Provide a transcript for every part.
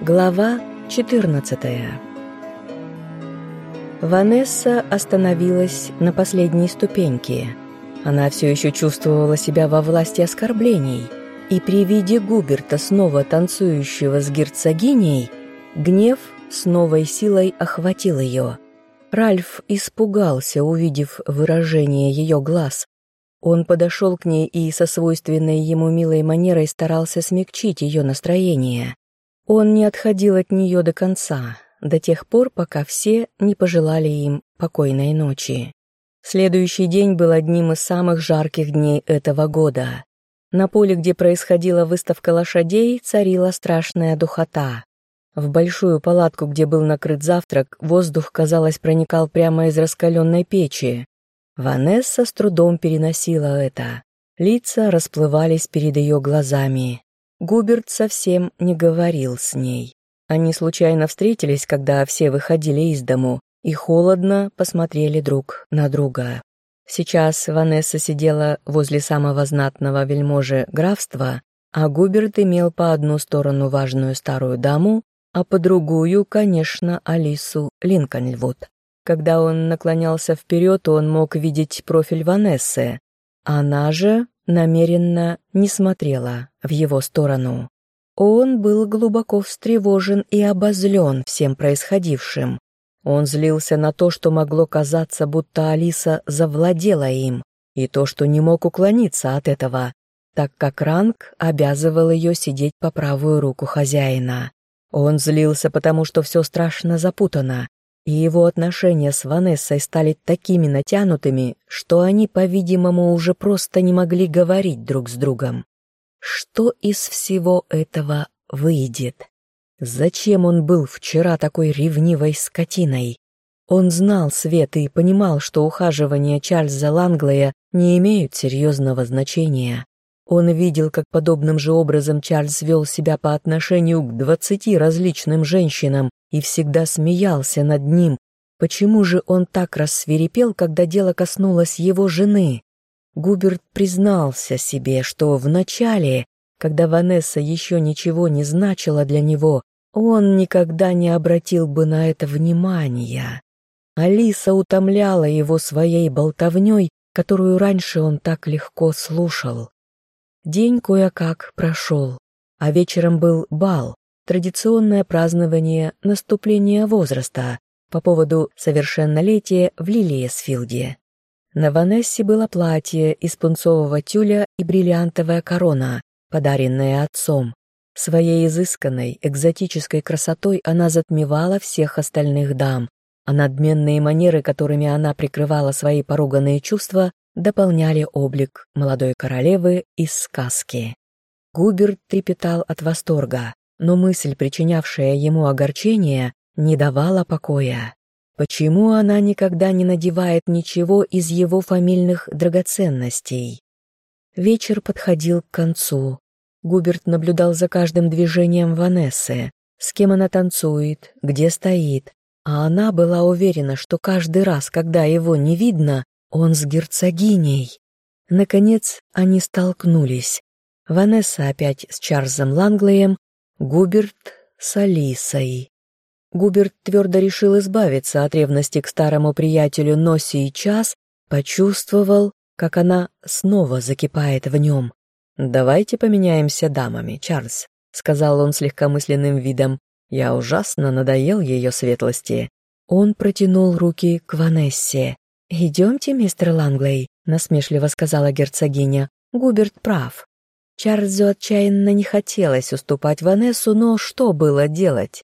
Глава 14 Ванесса остановилась на последней ступеньке. Она все еще чувствовала себя во власти оскорблений, и при виде Губерта, снова танцующего с герцогиней, гнев с новой силой охватил ее. Ральф испугался, увидев выражение ее глаз. Он подошел к ней и со свойственной ему милой манерой старался смягчить ее настроение. Он не отходил от нее до конца, до тех пор, пока все не пожелали им покойной ночи. Следующий день был одним из самых жарких дней этого года. На поле, где происходила выставка лошадей, царила страшная духота. В большую палатку, где был накрыт завтрак, воздух, казалось, проникал прямо из раскаленной печи. Ванесса с трудом переносила это. Лица расплывались перед ее глазами. Губерт совсем не говорил с ней. Они случайно встретились, когда все выходили из дому, и холодно посмотрели друг на друга. Сейчас Ванесса сидела возле самого знатного вельможи графства, а Губерт имел по одну сторону важную старую даму, а по другую, конечно, Алису Линкольнвуд. Когда он наклонялся вперед, он мог видеть профиль Ванессы. Она же намеренно не смотрела в его сторону. Он был глубоко встревожен и обозлен всем происходившим. Он злился на то, что могло казаться, будто Алиса завладела им, и то, что не мог уклониться от этого, так как ранг обязывал ее сидеть по правую руку хозяина. Он злился, потому что все страшно запутано, и его отношения с Ванессой стали такими натянутыми, что они, по-видимому, уже просто не могли говорить друг с другом. Что из всего этого выйдет? Зачем он был вчера такой ревнивой скотиной? Он знал Свет и понимал, что ухаживания Чарльза Ланглея не имеют серьезного значения. Он видел, как подобным же образом Чарльз вел себя по отношению к двадцати различным женщинам, и всегда смеялся над ним. Почему же он так рассверепел, когда дело коснулось его жены? Губерт признался себе, что вначале, когда Ванесса еще ничего не значила для него, он никогда не обратил бы на это внимания. Алиса утомляла его своей болтовней, которую раньше он так легко слушал. День кое-как прошел, а вечером был бал, традиционное празднование наступления возраста по поводу совершеннолетия в Лилиесфилде. На Ванессе было платье из пунцового тюля и бриллиантовая корона, подаренная отцом. Своей изысканной, экзотической красотой она затмевала всех остальных дам, а надменные манеры, которыми она прикрывала свои поруганные чувства, дополняли облик молодой королевы из сказки. Губерт трепетал от восторга но мысль, причинявшая ему огорчение, не давала покоя. Почему она никогда не надевает ничего из его фамильных драгоценностей? Вечер подходил к концу. Губерт наблюдал за каждым движением Ванессы, с кем она танцует, где стоит, а она была уверена, что каждый раз, когда его не видно, он с герцогиней. Наконец они столкнулись. Ванесса опять с Чарльзом Ланглеем, Губерт с Алисой. Губерт твердо решил избавиться от ревности к старому приятелю, но сейчас почувствовал, как она снова закипает в нем. «Давайте поменяемся дамами, Чарльз», — сказал он с легкомысленным видом. «Я ужасно надоел ее светлости». Он протянул руки к Ванессе. «Идемте, мистер Ланглей», — насмешливо сказала герцогиня. «Губерт прав. Чарльзу отчаянно не хотелось уступать Ванессу, но что было делать?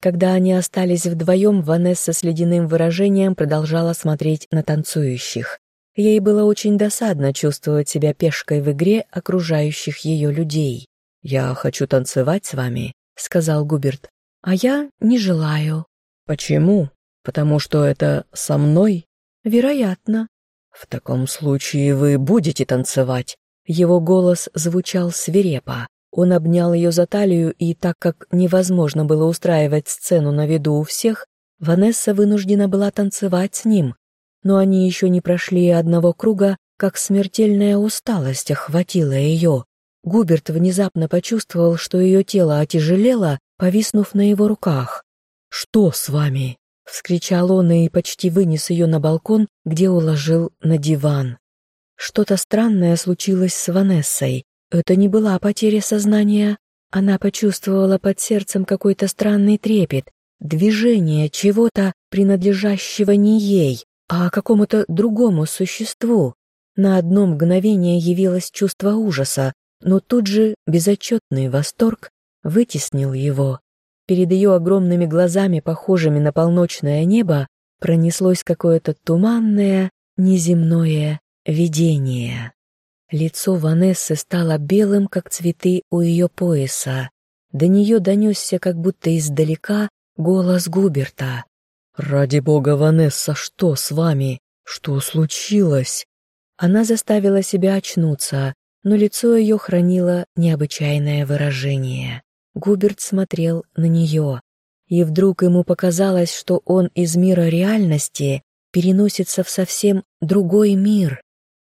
Когда они остались вдвоем, Ванесса с ледяным выражением продолжала смотреть на танцующих. Ей было очень досадно чувствовать себя пешкой в игре окружающих ее людей. «Я хочу танцевать с вами», — сказал Губерт. «А я не желаю». «Почему? Потому что это со мной?» «Вероятно». «В таком случае вы будете танцевать», его голос звучал свирепо. Он обнял ее за талию, и так как невозможно было устраивать сцену на виду у всех, Ванесса вынуждена была танцевать с ним. Но они еще не прошли одного круга, как смертельная усталость охватила ее. Губерт внезапно почувствовал, что ее тело отяжелело, повиснув на его руках. «Что с вами?» — вскричал он и почти вынес ее на балкон, где уложил на диван. Что-то странное случилось с Ванессой. Это не была потеря сознания. Она почувствовала под сердцем какой-то странный трепет, движение чего-то, принадлежащего не ей, а какому-то другому существу. На одно мгновение явилось чувство ужаса, но тут же безотчетный восторг вытеснил его. Перед ее огромными глазами, похожими на полночное небо, пронеслось какое-то туманное, неземное видение. Лицо Ванессы стало белым, как цветы у ее пояса. До нее донесся, как будто издалека, голос Губерта. «Ради бога, Ванесса, что с вами? Что случилось?» Она заставила себя очнуться, но лицо ее хранило необычайное выражение. Губерт смотрел на нее, и вдруг ему показалось, что он из мира реальности переносится в совсем другой мир.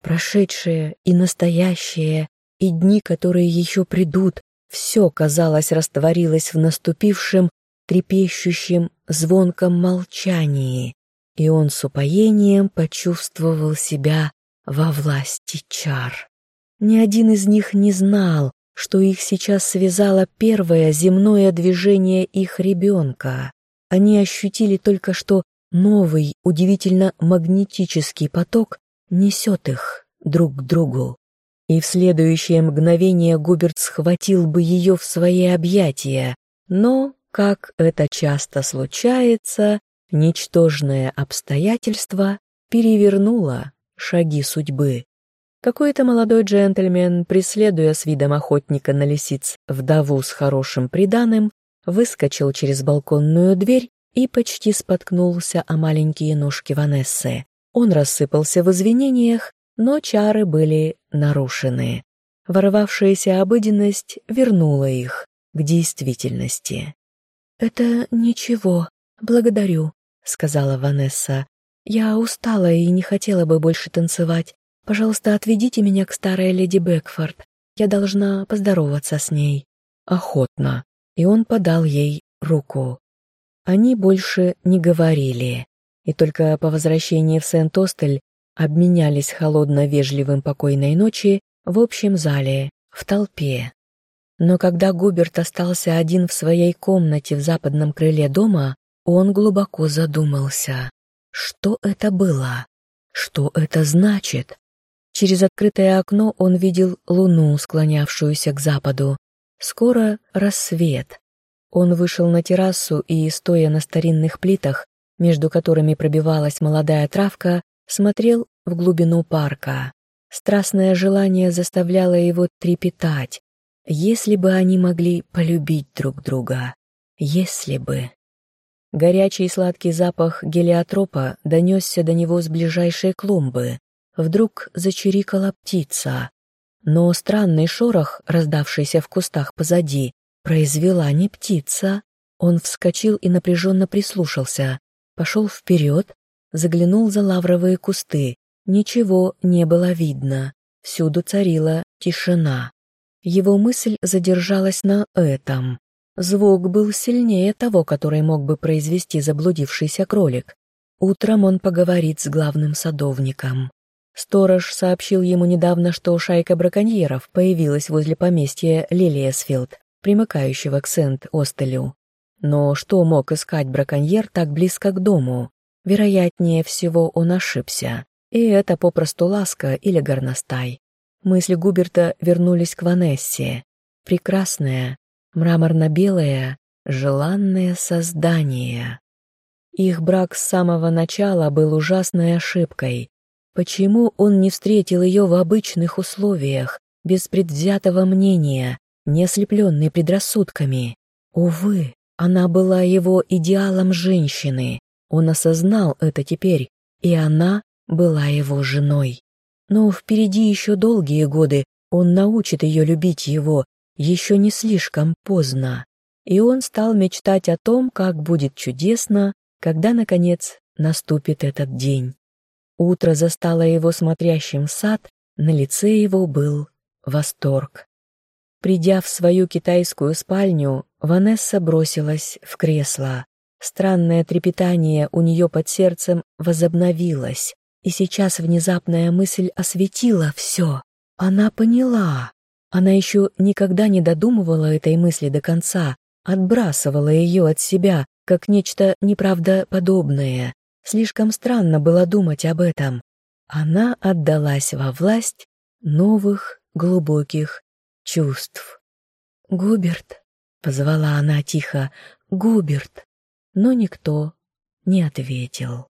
Прошедшее и настоящее, и дни, которые еще придут, все, казалось, растворилось в наступившем, трепещущем, звонком молчании, и он с упоением почувствовал себя во власти чар. Ни один из них не знал, что их сейчас связало первое земное движение их ребенка. Они ощутили только, что новый, удивительно магнетический поток несет их друг к другу. И в следующее мгновение Губерт схватил бы ее в свои объятия, но, как это часто случается, ничтожное обстоятельство перевернуло шаги судьбы. Какой-то молодой джентльмен, преследуя с видом охотника на лисиц вдову с хорошим приданым, выскочил через балконную дверь и почти споткнулся о маленькие ножки Ванессы. Он рассыпался в извинениях, но чары были нарушены. Ворвавшаяся обыденность вернула их к действительности. «Это ничего, благодарю», — сказала Ванесса. «Я устала и не хотела бы больше танцевать. Пожалуйста, отведите меня к старой леди Бекфорд. Я должна поздороваться с ней». Охотно. И он подал ей руку. Они больше не говорили и только по возвращении в Сент-Остель обменялись холодно-вежливым покойной ночи в общем зале, в толпе. Но когда Губерт остался один в своей комнате в западном крыле дома, он глубоко задумался. Что это было? Что это значит? Через открытое окно он видел луну, склонявшуюся к западу. Скоро рассвет. Он вышел на террасу и, стоя на старинных плитах, между которыми пробивалась молодая травка, смотрел в глубину парка. Страстное желание заставляло его трепетать. Если бы они могли полюбить друг друга. Если бы. Горячий сладкий запах гелиотропа донесся до него с ближайшей клумбы. Вдруг зачирикала птица. Но странный шорох, раздавшийся в кустах позади, произвела не птица. Он вскочил и напряженно прислушался пошел вперед, заглянул за лавровые кусты. Ничего не было видно, всюду царила тишина. Его мысль задержалась на этом. Звук был сильнее того, который мог бы произвести заблудившийся кролик. Утром он поговорит с главным садовником. Сторож сообщил ему недавно, что шайка браконьеров появилась возле поместья Лилиесфилд, примыкающего к Сент-Остелю. Но что мог искать браконьер так близко к дому? Вероятнее всего, он ошибся. И это попросту ласка или горностай. Мысли Губерта вернулись к Ванессе. Прекрасное, мраморно-белое, желанное создание. Их брак с самого начала был ужасной ошибкой. Почему он не встретил ее в обычных условиях, без предвзятого мнения, не ослепленный предрассудками? Увы, она была его идеалом женщины. Он осознал это теперь, и она была его женой. Но впереди еще долгие годы он научит ее любить его, еще не слишком поздно. И он стал мечтать о том, как будет чудесно, когда, наконец, наступит этот день. Утро застало его смотрящим в сад, на лице его был восторг. Придя в свою китайскую спальню, Ванесса бросилась в кресло. Странное трепетание у нее под сердцем возобновилось, и сейчас внезапная мысль осветила все. Она поняла. Она еще никогда не додумывала этой мысли до конца, отбрасывала ее от себя, как нечто неправдоподобное. Слишком странно было думать об этом. Она отдалась во власть новых глубоких чувств. «Губерт», — позвала она тихо, — «Губерт» но никто не ответил.